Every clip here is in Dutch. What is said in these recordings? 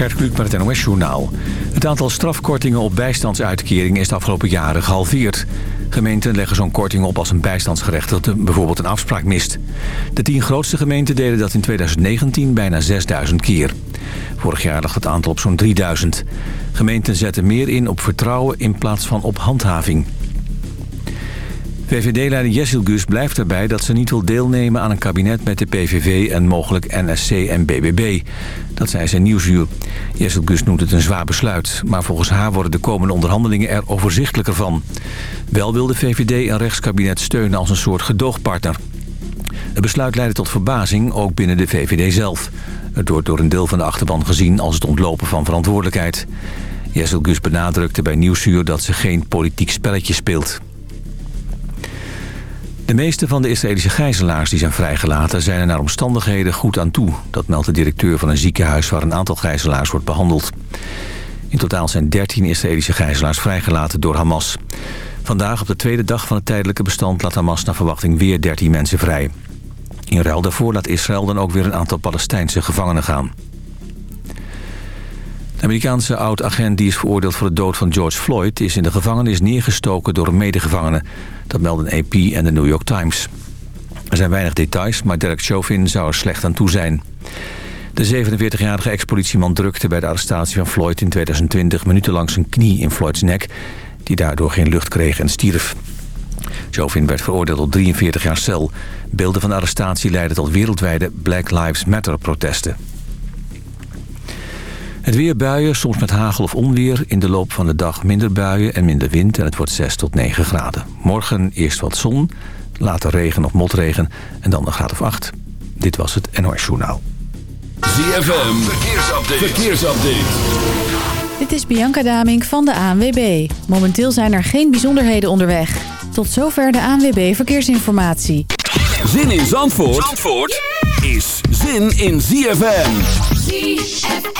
Gert Kluk met het NOS-journaal. Het aantal strafkortingen op bijstandsuitkeringen is de afgelopen jaren gehalveerd. Gemeenten leggen zo'n korting op als een bijstandsgerechtigde bijvoorbeeld een afspraak mist. De tien grootste gemeenten deden dat in 2019 bijna 6000 keer. Vorig jaar lag het aantal op zo'n 3000. Gemeenten zetten meer in op vertrouwen in plaats van op handhaving. VVD-leider Jessil Gus blijft erbij dat ze niet wil deelnemen aan een kabinet met de PVV en mogelijk NSC en BBB. Dat zei zijn nieuwsuur. Jessil Gus noemt het een zwaar besluit, maar volgens haar worden de komende onderhandelingen er overzichtelijker van. Wel wil de VVD een rechtskabinet steunen als een soort gedoogpartner. Het besluit leidde tot verbazing, ook binnen de VVD zelf. Het wordt door een deel van de achterban gezien als het ontlopen van verantwoordelijkheid. Jessel Gus benadrukte bij Nieuwsuur dat ze geen politiek spelletje speelt. De meeste van de Israëlische gijzelaars die zijn vrijgelaten... zijn er naar omstandigheden goed aan toe. Dat meldt de directeur van een ziekenhuis waar een aantal gijzelaars wordt behandeld. In totaal zijn 13 Israëlische gijzelaars vrijgelaten door Hamas. Vandaag op de tweede dag van het tijdelijke bestand... laat Hamas naar verwachting weer 13 mensen vrij. In ruil daarvoor laat Israël dan ook weer een aantal Palestijnse gevangenen gaan. De Amerikaanse oud-agent die is veroordeeld voor de dood van George Floyd... is in de gevangenis neergestoken door een medegevangene. Dat melden AP en de New York Times. Er zijn weinig details, maar Derek Chauvin zou er slecht aan toe zijn. De 47-jarige ex-politieman drukte bij de arrestatie van Floyd in 2020... minutenlang zijn knie in Floyds nek, die daardoor geen lucht kreeg en stierf. Chauvin werd veroordeeld tot 43 jaar cel. Beelden van de arrestatie leidden tot wereldwijde Black Lives Matter-protesten. Het weer buien, soms met hagel of onweer. In de loop van de dag minder buien en minder wind en het wordt 6 tot 9 graden. Morgen eerst wat zon, later regen of motregen en dan een graad of 8. Dit was het NOS Journaal. ZFM, verkeersupdate. verkeersupdate. Dit is Bianca Damink van de ANWB. Momenteel zijn er geen bijzonderheden onderweg. Tot zover de ANWB Verkeersinformatie. Zin in Zandvoort, Zandvoort is zin in ZFM. ZFM.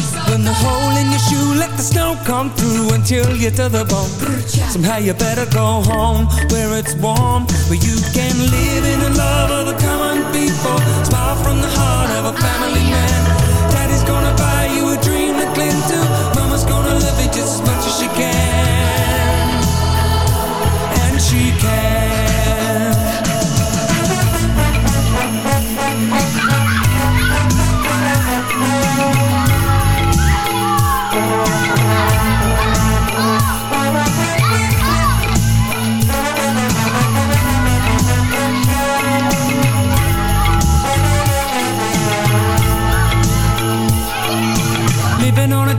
When the hole in your shoe Let the snow come through until chill you to the bone. Somehow you better go home Where it's warm Where you can live in the love of the common people. Smile from the heart of a family man. Daddy's gonna buy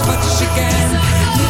as much as she can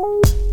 Bye.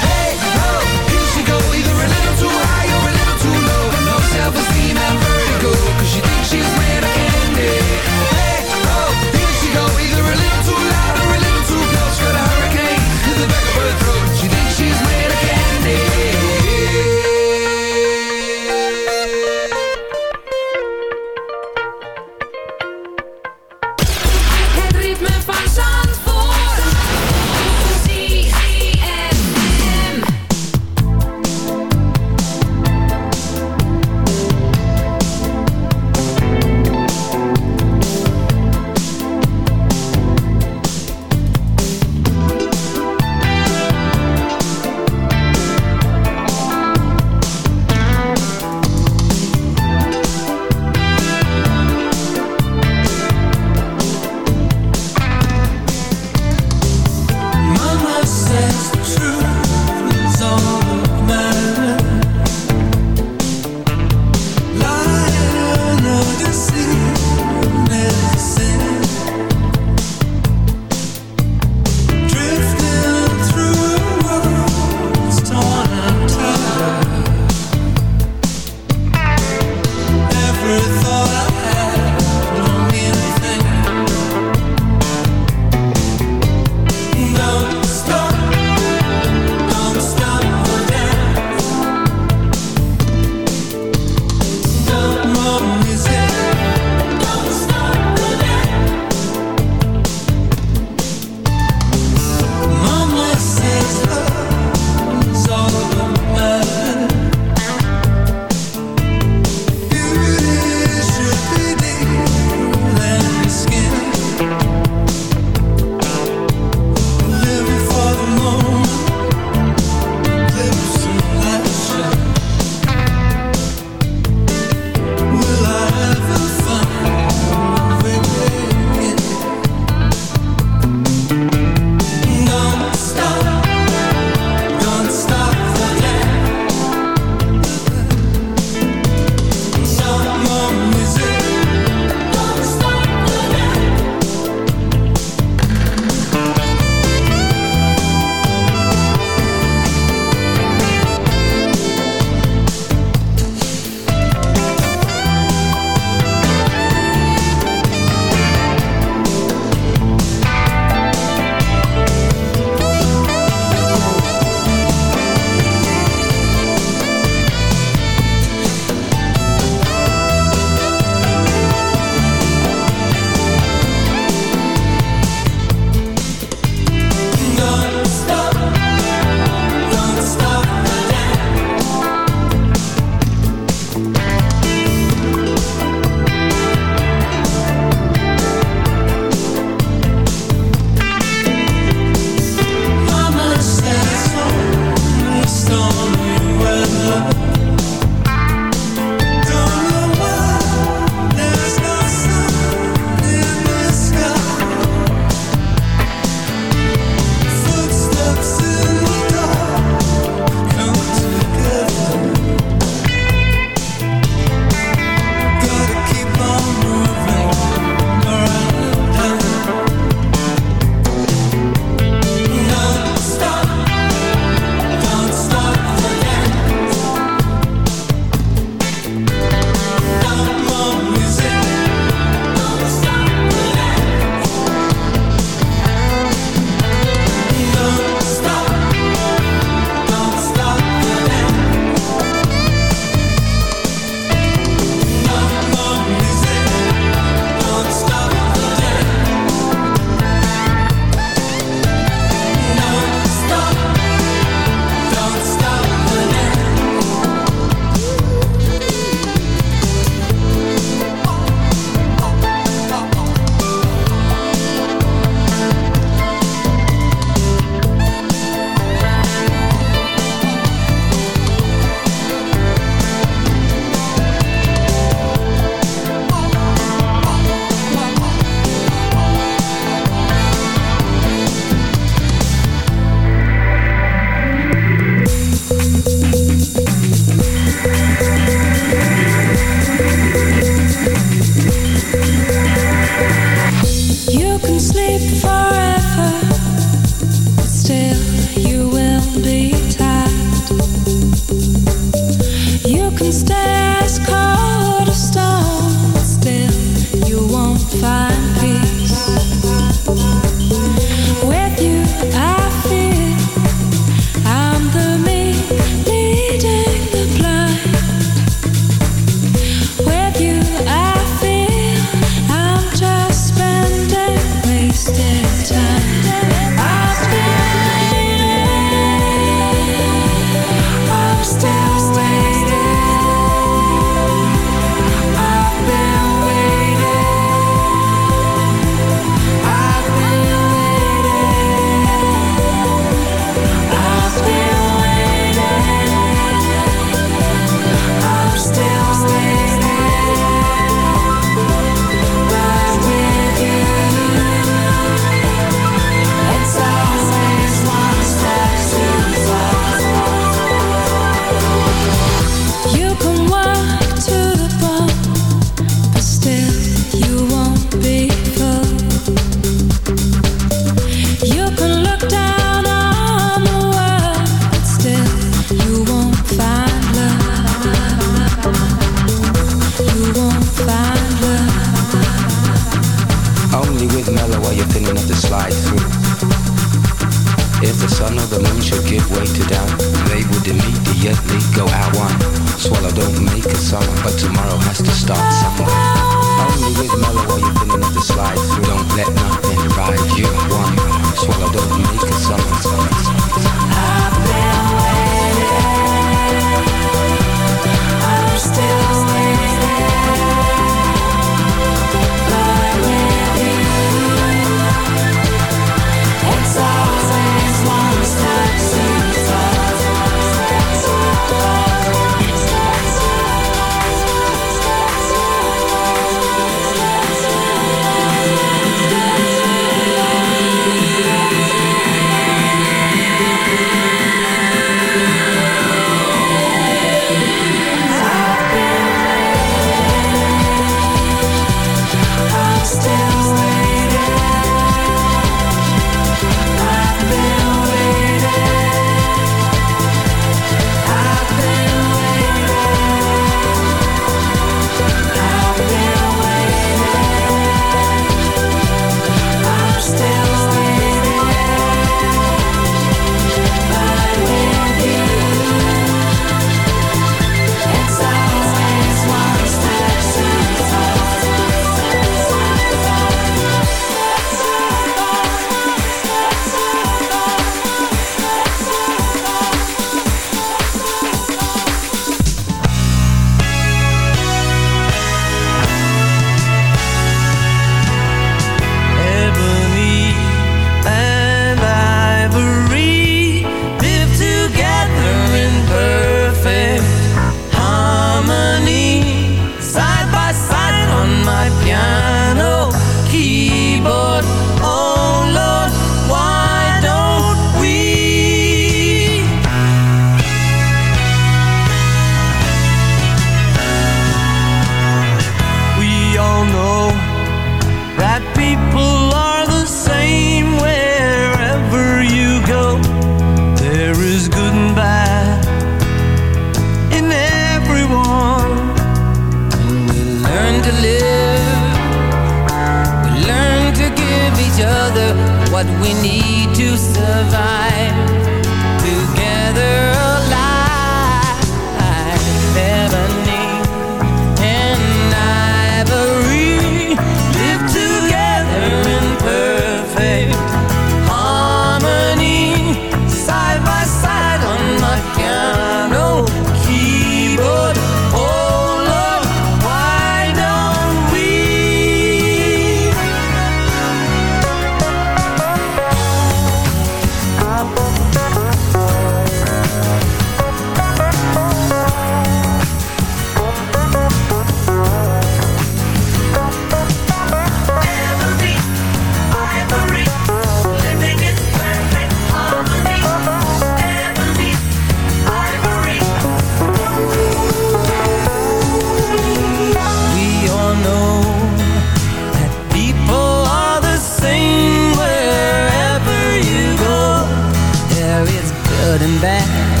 and back.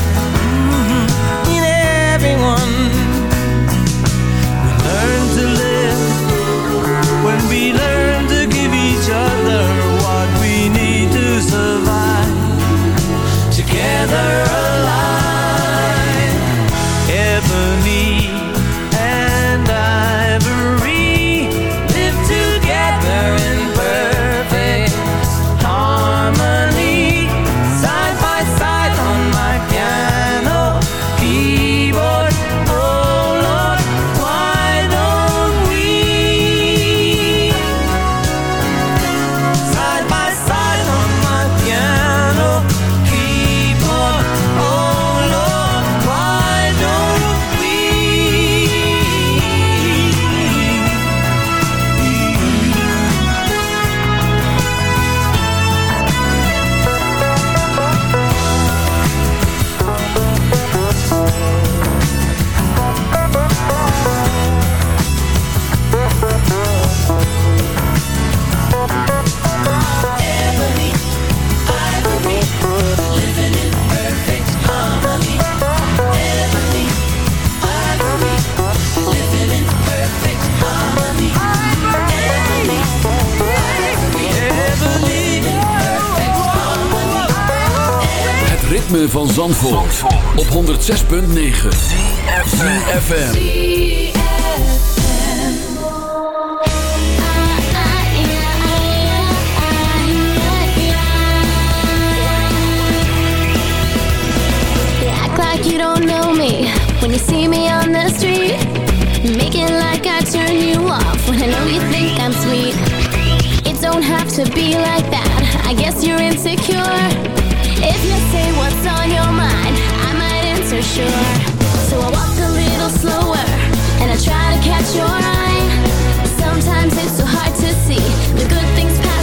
Van Zandvoort, op 106.9 CFFM Act like you don't know me. When you see me on the street Making like I turn you off. When I know you think I'm sweet It don't have to be like that, I guess you're insecure if you say what's on your mind, I might answer sure. So I walk a little slower and I try to catch your eye. Sometimes it's so hard to see the good things passing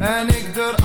en ik durf